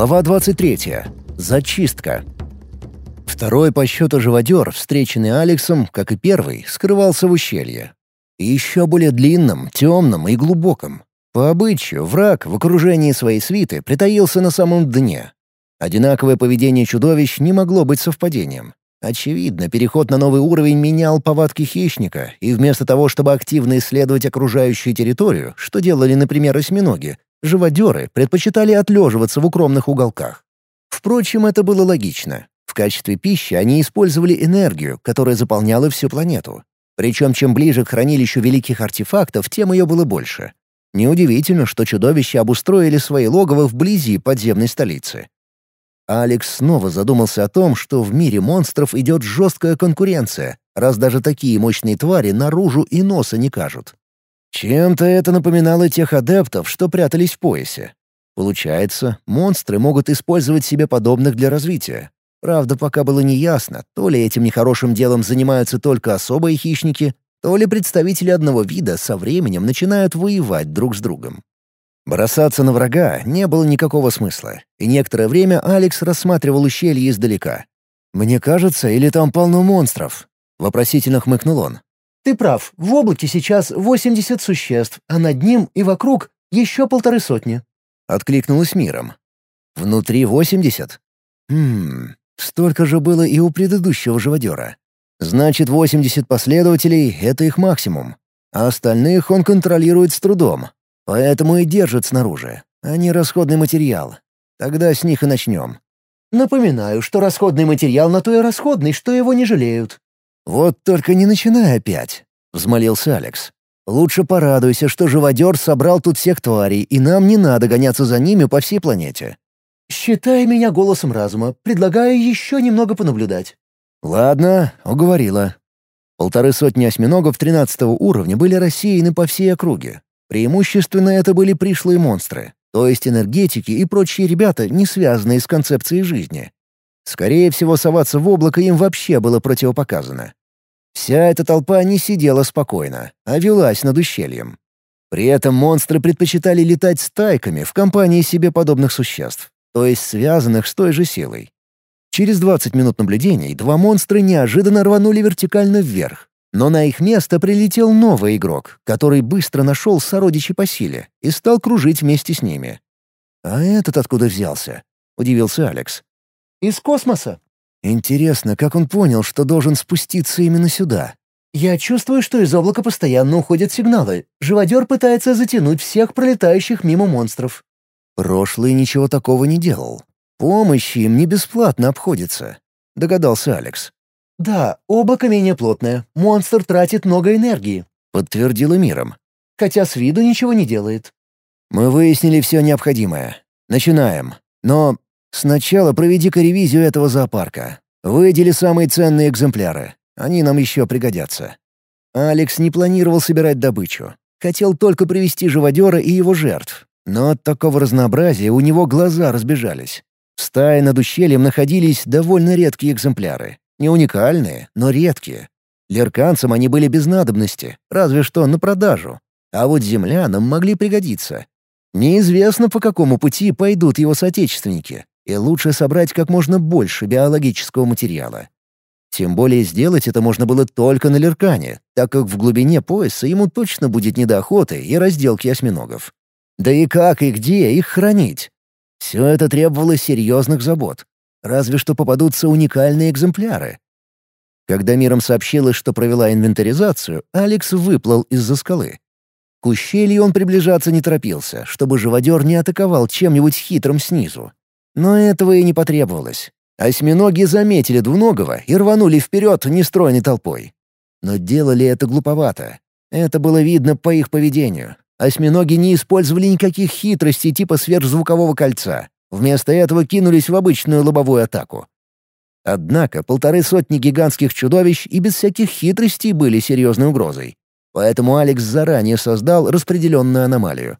Глава 23. Зачистка. Второй по счету живодер, встреченный Алексом, как и первый, скрывался в ущелье. И еще более длинном, темном и глубоком. По обычаю, враг в окружении своей свиты притаился на самом дне. Одинаковое поведение чудовищ не могло быть совпадением. Очевидно, переход на новый уровень менял повадки хищника, и вместо того, чтобы активно исследовать окружающую территорию, что делали, например, осьминоги, живодеры предпочитали отлеживаться в укромных уголках. Впрочем, это было логично. В качестве пищи они использовали энергию, которая заполняла всю планету. Причем чем ближе к хранилищу великих артефактов, тем ее было больше. Неудивительно, что чудовища обустроили свои логово вблизи подземной столицы. Алекс снова задумался о том, что в мире монстров идет жесткая конкуренция, раз даже такие мощные твари наружу и носа не кажут. Чем-то это напоминало тех адептов, что прятались в поясе. Получается, монстры могут использовать себе подобных для развития. Правда, пока было неясно, то ли этим нехорошим делом занимаются только особые хищники, то ли представители одного вида со временем начинают воевать друг с другом. Бросаться на врага не было никакого смысла, и некоторое время Алекс рассматривал ущелье издалека. «Мне кажется, или там полно монстров?» — вопросительно хмыкнул он. «Ты прав, в облаке сейчас 80 существ, а над ним и вокруг еще полторы сотни», — откликнулась миром. «Внутри 80? Хм, столько же было и у предыдущего живодера. Значит, 80 последователей — это их максимум, а остальных он контролирует с трудом, Поэтому и держат снаружи. Они расходный материал. Тогда с них и начнем. Напоминаю, что расходный материал на то и расходный, что его не жалеют. «Вот только не начинай опять», — взмолился Алекс. «Лучше порадуйся, что живодер собрал тут всех тварей, и нам не надо гоняться за ними по всей планете». «Считай меня голосом разума. Предлагаю еще немного понаблюдать». «Ладно, уговорила». Полторы сотни осьминогов тринадцатого уровня были рассеяны по всей округе. Преимущественно это были пришлые монстры, то есть энергетики и прочие ребята, не связанные с концепцией жизни. Скорее всего, соваться в облако им вообще было противопоказано. Вся эта толпа не сидела спокойно, а велась над ущельем. При этом монстры предпочитали летать стайками в компании себе подобных существ, то есть связанных с той же силой. Через 20 минут наблюдений два монстра неожиданно рванули вертикально вверх, но на их место прилетел новый игрок, который быстро нашел сородичей по силе и стал кружить вместе с ними. «А этот откуда взялся?» — удивился Алекс. «Из космоса». «Интересно, как он понял, что должен спуститься именно сюда?» «Я чувствую, что из облака постоянно уходят сигналы. Живодер пытается затянуть всех пролетающих мимо монстров». «Прошлый ничего такого не делал. Помощь им не бесплатно обходится», — догадался Алекс. «Да, облако менее плотное. Монстр тратит много энергии», — подтвердила миром. «Хотя с виду ничего не делает». «Мы выяснили все необходимое. Начинаем. Но сначала проведи-ка ревизию этого зоопарка. Выдели самые ценные экземпляры. Они нам еще пригодятся». Алекс не планировал собирать добычу. Хотел только привести живодера и его жертв. Но от такого разнообразия у него глаза разбежались. В стае над ущельем находились довольно редкие экземпляры. Не уникальные, но редкие. Лерканцам они были без надобности, разве что на продажу. А вот землянам могли пригодиться. Неизвестно, по какому пути пойдут его соотечественники, и лучше собрать как можно больше биологического материала. Тем более сделать это можно было только на Леркане, так как в глубине пояса ему точно будет не до охоты и разделки осьминогов. Да и как и где их хранить? Все это требовало серьезных забот. Разве что попадутся уникальные экземпляры. Когда миром сообщилось, что провела инвентаризацию, Алекс выплыл из-за скалы. К ущелью он приближаться не торопился, чтобы живодер не атаковал чем-нибудь хитрым снизу. Но этого и не потребовалось. Осьминоги заметили двуногого и рванули вперед нестройной толпой. Но делали это глуповато. Это было видно по их поведению. Осьминоги не использовали никаких хитростей типа сверхзвукового кольца. Вместо этого кинулись в обычную лобовую атаку. Однако полторы сотни гигантских чудовищ и без всяких хитростей были серьезной угрозой. Поэтому Алекс заранее создал распределенную аномалию.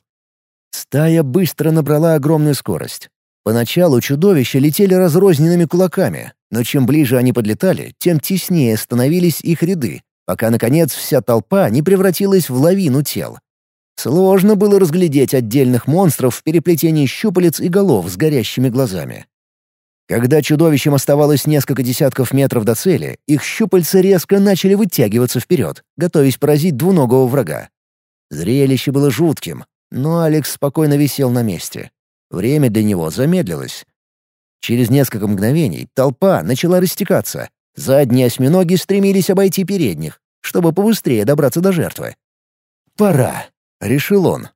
Стая быстро набрала огромную скорость. Поначалу чудовища летели разрозненными кулаками, но чем ближе они подлетали, тем теснее становились их ряды, пока, наконец, вся толпа не превратилась в лавину тел. Сложно было разглядеть отдельных монстров в переплетении щупалец и голов с горящими глазами. Когда чудовищам оставалось несколько десятков метров до цели, их щупальца резко начали вытягиваться вперед, готовясь поразить двуногого врага. Зрелище было жутким, но Алекс спокойно висел на месте. Время для него замедлилось. Через несколько мгновений толпа начала растекаться. Задние осьминоги стремились обойти передних, чтобы побыстрее добраться до жертвы. «Пора», — решил он.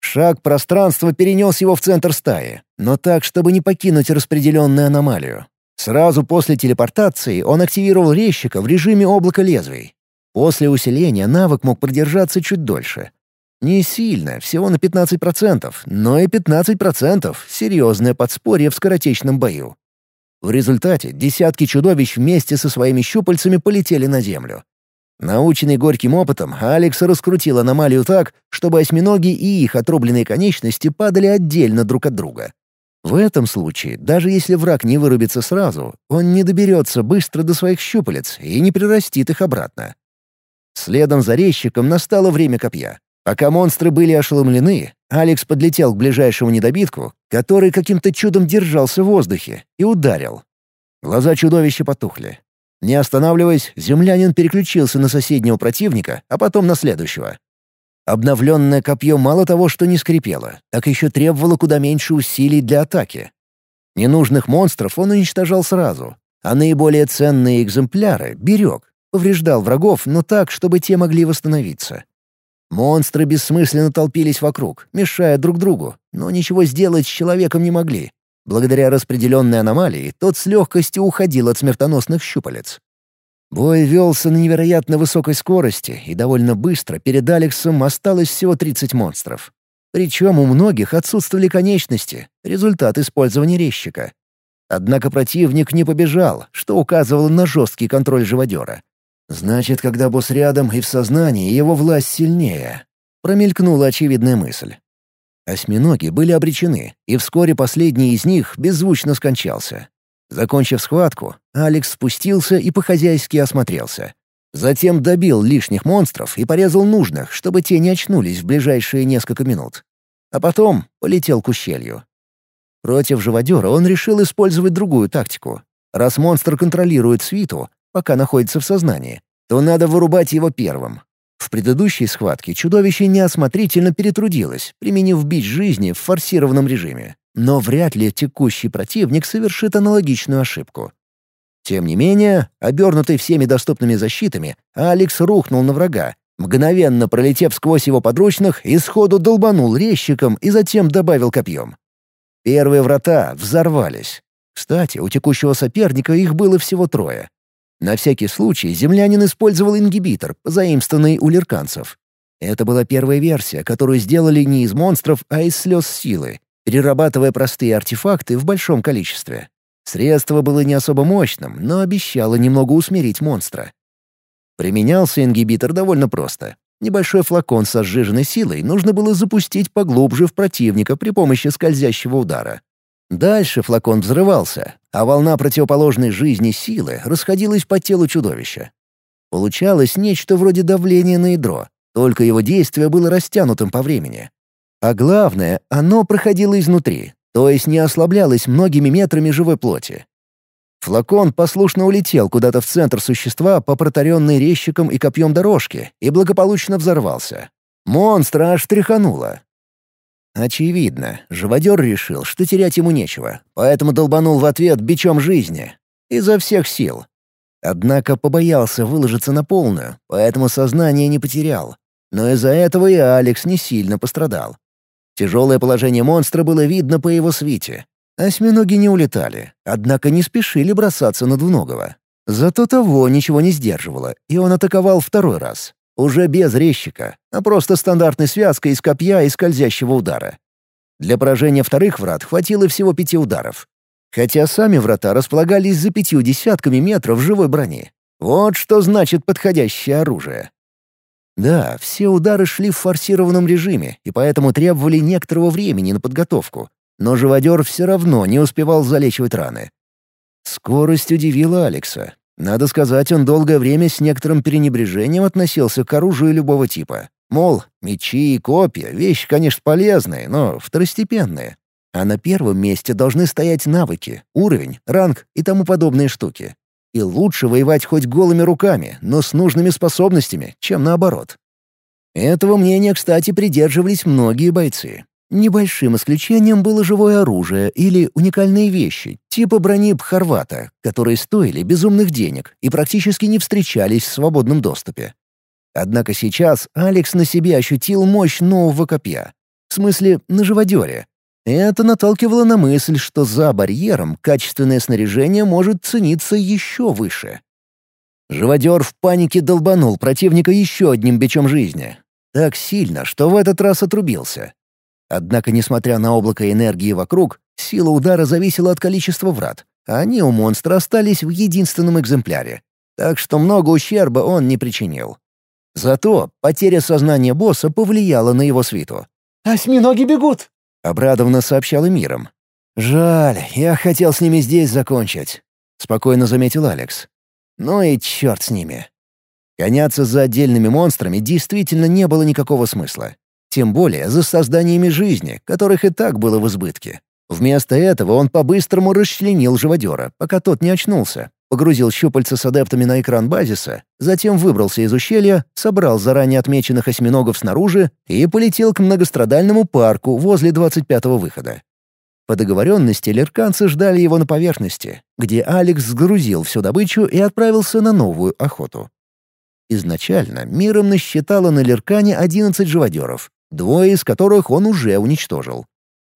Шаг пространства перенес его в центр стаи, но так, чтобы не покинуть распределенную аномалию. Сразу после телепортации он активировал резчика в режиме облака лезвий. После усиления навык мог продержаться чуть дольше. Не сильно, всего на 15%, но и 15% — серьезное подспорье в скоротечном бою. В результате десятки чудовищ вместе со своими щупальцами полетели на землю. Наученный горьким опытом, Алекс раскрутил аномалию так, чтобы осьминоги и их отрубленные конечности падали отдельно друг от друга. В этом случае, даже если враг не вырубится сразу, он не доберется быстро до своих щупалец и не прирастит их обратно. Следом за резчиком настало время копья. Пока монстры были ошеломлены, Алекс подлетел к ближайшему недобитку, который каким-то чудом держался в воздухе, и ударил. Глаза чудовища потухли. Не останавливаясь, землянин переключился на соседнего противника, а потом на следующего. Обновленное копье мало того, что не скрипело, так еще требовало куда меньше усилий для атаки. Ненужных монстров он уничтожал сразу, а наиболее ценные экземпляры берег, повреждал врагов, но так, чтобы те могли восстановиться. Монстры бессмысленно толпились вокруг, мешая друг другу, но ничего сделать с человеком не могли. Благодаря распределенной аномалии тот с легкостью уходил от смертоносных щупалец. Бой велся на невероятно высокой скорости, и довольно быстро перед Алексом осталось всего 30 монстров. Причем у многих отсутствовали конечности, результат использования резчика. Однако противник не побежал, что указывало на жесткий контроль живодера. Значит, когда босс рядом и в сознании, его власть сильнее. Промелькнула очевидная мысль. Осьминоги были обречены, и вскоре последний из них беззвучно скончался. Закончив схватку, Алекс спустился и по-хозяйски осмотрелся. Затем добил лишних монстров и порезал нужных, чтобы те не очнулись в ближайшие несколько минут. А потом полетел к ущелью. Против живодера он решил использовать другую тактику. Раз монстр контролирует свиту, пока находится в сознании, то надо вырубать его первым. В предыдущей схватке чудовище неосмотрительно перетрудилось, применив бич жизни в форсированном режиме. Но вряд ли текущий противник совершит аналогичную ошибку. Тем не менее, обернутый всеми доступными защитами, Алекс рухнул на врага, мгновенно пролетев сквозь его подручных и сходу долбанул резчиком и затем добавил копьем. Первые врата взорвались. Кстати, у текущего соперника их было всего трое. На всякий случай землянин использовал ингибитор, заимствованный у лирканцев. Это была первая версия, которую сделали не из монстров, а из слез силы, перерабатывая простые артефакты в большом количестве. Средство было не особо мощным, но обещало немного усмирить монстра. Применялся ингибитор довольно просто. Небольшой флакон со сжиженной силой нужно было запустить поглубже в противника при помощи скользящего удара. Дальше флакон взрывался, а волна противоположной жизни силы расходилась по телу чудовища. Получалось нечто вроде давления на ядро, только его действие было растянутым по времени. А главное, оно проходило изнутри, то есть не ослаблялось многими метрами живой плоти. Флакон послушно улетел куда-то в центр существа по протаренной резчиком и копьем дорожке и благополучно взорвался. Монстра аж тряхануло. Очевидно, живодер решил, что терять ему нечего, поэтому долбанул в ответ бичом жизни. Изо всех сил. Однако побоялся выложиться на полную, поэтому сознание не потерял. Но из-за этого и Алекс не сильно пострадал. Тяжелое положение монстра было видно по его свите. Осьминоги не улетали, однако не спешили бросаться на двуногого. Зато того ничего не сдерживало, и он атаковал второй раз. Уже без резчика, а просто стандартной связкой из копья и скользящего удара. Для поражения вторых врат хватило всего пяти ударов. Хотя сами врата располагались за пятью десятками метров живой брони. Вот что значит подходящее оружие. Да, все удары шли в форсированном режиме, и поэтому требовали некоторого времени на подготовку. Но живодер все равно не успевал залечивать раны. Скорость удивила Алекса. Надо сказать, он долгое время с некоторым пренебрежением относился к оружию любого типа. Мол, мечи и копья — вещи, конечно, полезные, но второстепенные. А на первом месте должны стоять навыки, уровень, ранг и тому подобные штуки. И лучше воевать хоть голыми руками, но с нужными способностями, чем наоборот. Этого мнения, кстати, придерживались многие бойцы. Небольшим исключением было живое оружие или уникальные вещи, типа брони Бхарвата, которые стоили безумных денег и практически не встречались в свободном доступе. Однако сейчас Алекс на себе ощутил мощь нового копья. В смысле, на живодере. Это наталкивало на мысль, что за барьером качественное снаряжение может цениться еще выше. Живодер в панике долбанул противника еще одним бичом жизни. Так сильно, что в этот раз отрубился. Однако, несмотря на облако энергии вокруг, сила удара зависела от количества врат, а они у монстра остались в единственном экземпляре. Так что много ущерба он не причинил. Зато потеря сознания босса повлияла на его свиту. «Осьминоги бегут!» — обрадованно сообщал миром. «Жаль, я хотел с ними здесь закончить», — спокойно заметил Алекс. «Ну и черт с ними». Гоняться за отдельными монстрами действительно не было никакого смысла. Тем более за созданиями жизни, которых и так было в избытке. Вместо этого он по-быстрому расчленил живодера, пока тот не очнулся, погрузил щупальца с адептами на экран базиса, затем выбрался из ущелья, собрал заранее отмеченных осьминогов снаружи и полетел к многострадальному парку возле 25-го выхода. По договоренности лерканцы ждали его на поверхности, где Алекс сгрузил всю добычу и отправился на новую охоту. Изначально миром насчитало на Леркане 11 живодеров, двое из которых он уже уничтожил.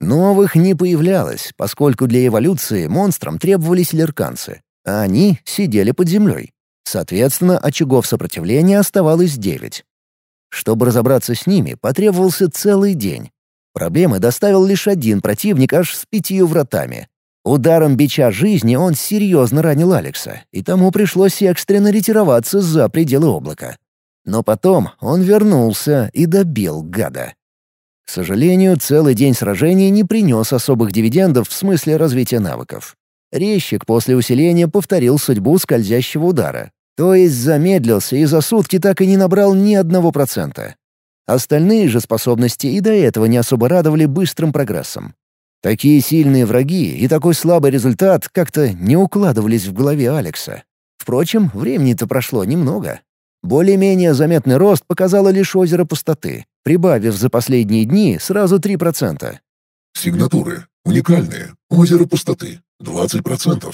Новых не появлялось, поскольку для эволюции монстрам требовались лерканцы, а они сидели под землей. Соответственно, очагов сопротивления оставалось девять. Чтобы разобраться с ними, потребовался целый день. Проблемы доставил лишь один противник аж с пятью вратами. Ударом бича жизни он серьезно ранил Алекса, и тому пришлось экстренно ретироваться за пределы облака. Но потом он вернулся и добил гада. К сожалению, целый день сражений не принес особых дивидендов в смысле развития навыков. Резчик после усиления повторил судьбу скользящего удара. То есть замедлился и за сутки так и не набрал ни одного процента. Остальные же способности и до этого не особо радовали быстрым прогрессом. Такие сильные враги и такой слабый результат как-то не укладывались в голове Алекса. Впрочем, времени-то прошло немного. Более-менее заметный рост показало лишь озеро пустоты, прибавив за последние дни сразу 3%. Сигнатуры. Уникальные. Озеро пустоты. 20%.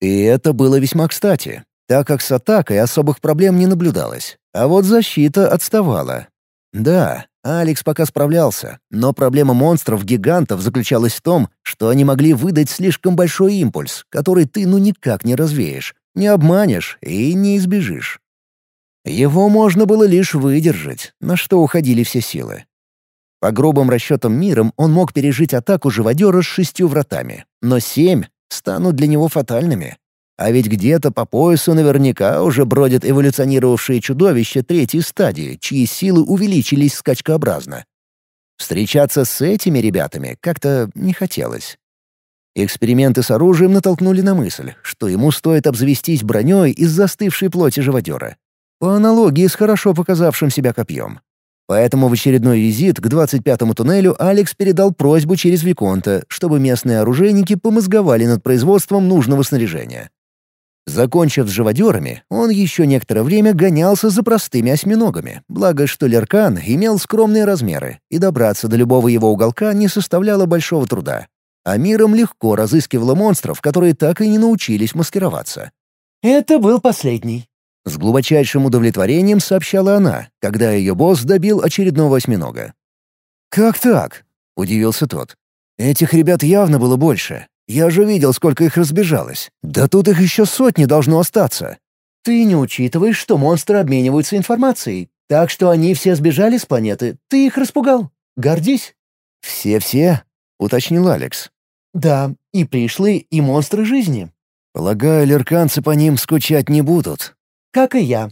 И это было весьма кстати, так как с атакой особых проблем не наблюдалось. А вот защита отставала. Да, Алекс пока справлялся, но проблема монстров-гигантов заключалась в том, что они могли выдать слишком большой импульс, который ты ну никак не развеешь, не обманешь и не избежишь. Его можно было лишь выдержать, на что уходили все силы. По грубым расчетам миром он мог пережить атаку живодера с шестью вратами, но семь станут для него фатальными. А ведь где-то по поясу наверняка уже бродят эволюционировавшие чудовища третьей стадии, чьи силы увеличились скачкообразно. Встречаться с этими ребятами как-то не хотелось. Эксперименты с оружием натолкнули на мысль, что ему стоит обзавестись броней из застывшей плоти живодера. По аналогии с хорошо показавшим себя копьем. Поэтому в очередной визит к 25-му туннелю Алекс передал просьбу через Виконта, чтобы местные оружейники помозговали над производством нужного снаряжения. Закончив с живодерами, он еще некоторое время гонялся за простыми осьминогами, благо что Леркан имел скромные размеры, и добраться до любого его уголка не составляло большого труда. А миром легко разыскивала монстров, которые так и не научились маскироваться. «Это был последний», с глубочайшим удовлетворением сообщала она, когда ее босс добил очередного осьминога. «Как так?» — удивился тот. «Этих ребят явно было больше. Я же видел, сколько их разбежалось. Да тут их еще сотни должно остаться». «Ты не учитываешь, что монстры обмениваются информацией. Так что они все сбежали с планеты. Ты их распугал. Гордись». «Все-все?» — уточнил Алекс. «Да, и пришлые, и монстры жизни». «Полагаю, лерканцы по ним скучать не будут», как и я.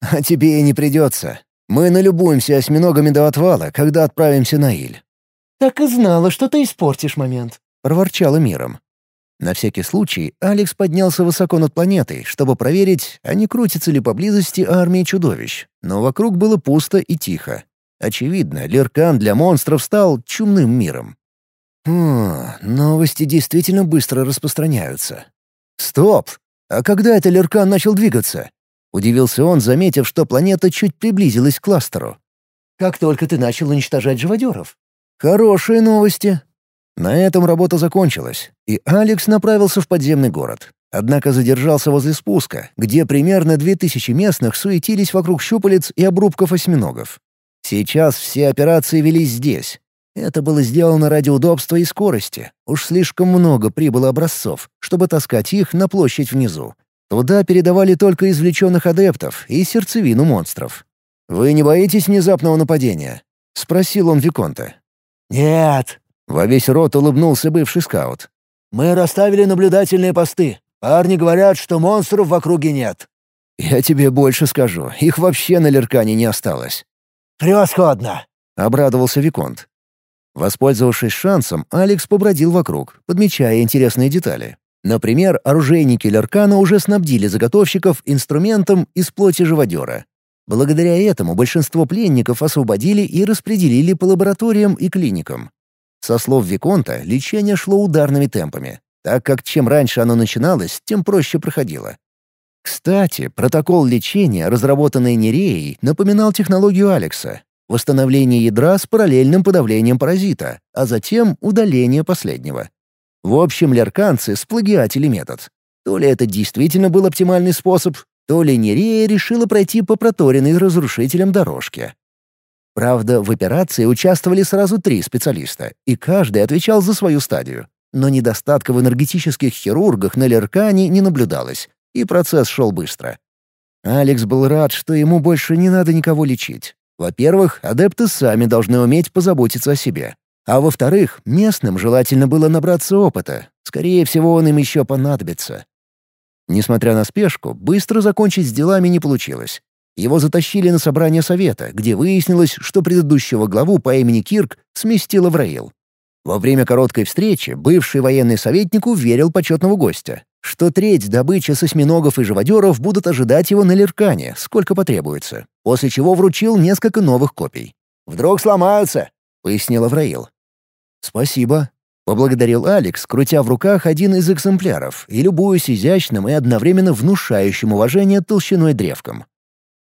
А тебе и не придется. Мы налюбуемся осьминогами до отвала, когда отправимся на Иль. Так и знала, что ты испортишь момент. Проворчала миром. На всякий случай Алекс поднялся высоко над планетой, чтобы проверить, а не крутится ли поблизости армия чудовищ. Но вокруг было пусто и тихо. Очевидно, Леркан для монстров стал чумным миром. Хм, новости действительно быстро распространяются. Стоп! А когда это Леркан начал двигаться? Удивился он, заметив, что планета чуть приблизилась к кластеру. «Как только ты начал уничтожать живодеров». «Хорошие новости». На этом работа закончилась, и Алекс направился в подземный город. Однако задержался возле спуска, где примерно две тысячи местных суетились вокруг щупалец и обрубков осьминогов. Сейчас все операции велись здесь. Это было сделано ради удобства и скорости. Уж слишком много прибыло образцов, чтобы таскать их на площадь внизу. Туда передавали только извлеченных адептов и сердцевину монстров. «Вы не боитесь внезапного нападения?» — спросил он Виконта. «Нет», — во весь рот улыбнулся бывший скаут. «Мы расставили наблюдательные посты. Парни говорят, что монстров в округе нет». «Я тебе больше скажу. Их вообще на Леркане не осталось». «Превосходно!» — обрадовался Виконт. Воспользовавшись шансом, Алекс побродил вокруг, подмечая интересные детали. Например, оружейники Леркана уже снабдили заготовщиков инструментом из плоти живодера. Благодаря этому большинство пленников освободили и распределили по лабораториям и клиникам. Со слов Виконта, лечение шло ударными темпами так как чем раньше оно начиналось, тем проще проходило. Кстати, протокол лечения, разработанный Нереей, напоминал технологию Алекса — восстановление ядра с параллельным подавлением паразита, а затем удаление последнего. В общем, лерканцы сплагиатили метод. То ли это действительно был оптимальный способ, то ли Нерея решила пройти по проторенной разрушителем дорожке. Правда, в операции участвовали сразу три специалиста, и каждый отвечал за свою стадию. Но недостатка в энергетических хирургах на Леркане не наблюдалось, и процесс шел быстро. Алекс был рад, что ему больше не надо никого лечить. Во-первых, адепты сами должны уметь позаботиться о себе. А во-вторых, местным желательно было набраться опыта. Скорее всего, он им еще понадобится. Несмотря на спешку, быстро закончить с делами не получилось. Его затащили на собрание совета, где выяснилось, что предыдущего главу по имени Кирк сместило в Рейл. Во время короткой встречи бывший военный советник уверил почетного гостя, что треть добычи с осьминогов и живодеров будут ожидать его на Леркане, сколько потребуется, после чего вручил несколько новых копий. «Вдруг сломаются», — пояснил Авраил. «Спасибо», — поблагодарил Алекс, крутя в руках один из экземпляров и любуясь изящным и одновременно внушающим уважение толщиной древком.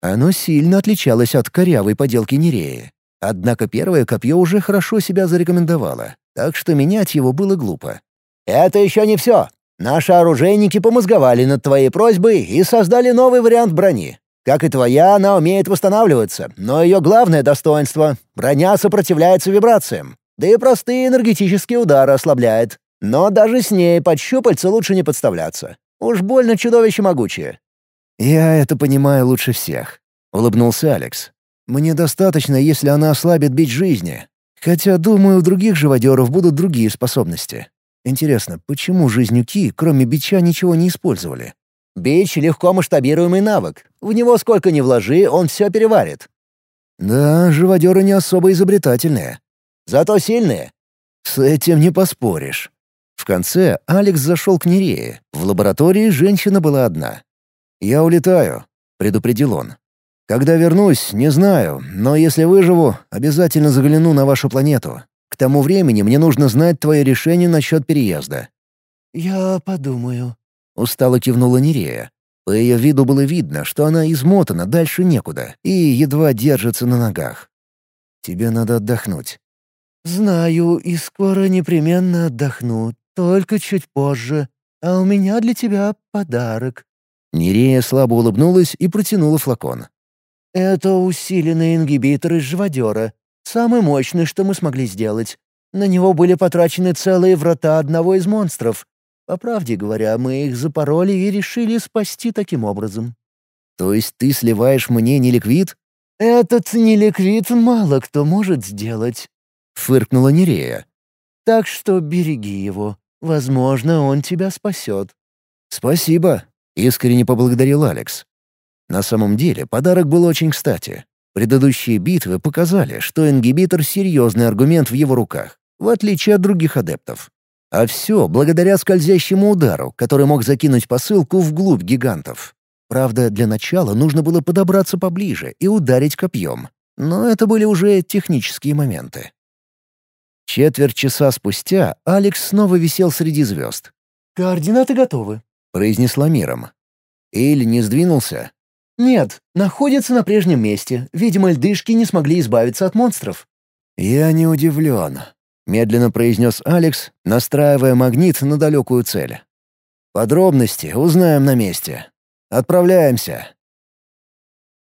Оно сильно отличалось от корявой поделки Нереи. Однако первое копье уже хорошо себя зарекомендовало, так что менять его было глупо. «Это еще не все. Наши оружейники помозговали над твоей просьбой и создали новый вариант брони. Как и твоя, она умеет восстанавливаться, но ее главное достоинство — броня сопротивляется вибрациям, да и простые энергетические удары ослабляет. Но даже с ней под щупальца лучше не подставляться. Уж больно чудовище могучее». «Я это понимаю лучше всех», — улыбнулся Алекс. «Мне достаточно, если она ослабит бить жизни, Хотя, думаю, у других живодеров будут другие способности. Интересно, почему жизнюки, кроме бича, ничего не использовали? Бич — легко масштабируемый навык. В него сколько ни вложи, он все переварит. Да, живодеры не особо изобретательные. Зато сильные. С этим не поспоришь. В конце Алекс зашел к Нерее. В лаборатории женщина была одна. «Я улетаю», — предупредил он. Когда вернусь, не знаю, но если выживу, обязательно загляну на вашу планету. К тому времени мне нужно знать твое решение насчет переезда». «Я подумаю», — устало кивнула Нерея. По ее виду было видно, что она измотана дальше некуда и едва держится на ногах. «Тебе надо отдохнуть». «Знаю, и скоро непременно отдохну, только чуть позже. А у меня для тебя подарок». Нерея слабо улыбнулась и протянула флакон. «Это усиленный ингибитор из живодера. Самый мощный, что мы смогли сделать. На него были потрачены целые врата одного из монстров. По правде говоря, мы их запороли и решили спасти таким образом». «То есть ты сливаешь мне неликвид?» «Этот неликвид мало кто может сделать», — фыркнула Нерея. «Так что береги его. Возможно, он тебя спасет». «Спасибо», — искренне поблагодарил Алекс. На самом деле подарок был очень кстати. Предыдущие битвы показали, что ингибитор — серьезный аргумент в его руках, в отличие от других адептов. А все благодаря скользящему удару, который мог закинуть посылку вглубь гигантов. Правда, для начала нужно было подобраться поближе и ударить копьем. но это были уже технические моменты. Четверть часа спустя Алекс снова висел среди звезд. «Координаты готовы», — произнесла миром. Иль не сдвинулся? «Нет, находится на прежнем месте. Видимо, льдышки не смогли избавиться от монстров». «Я не удивлен», — медленно произнес Алекс, настраивая магнит на далекую цель. «Подробности узнаем на месте. Отправляемся».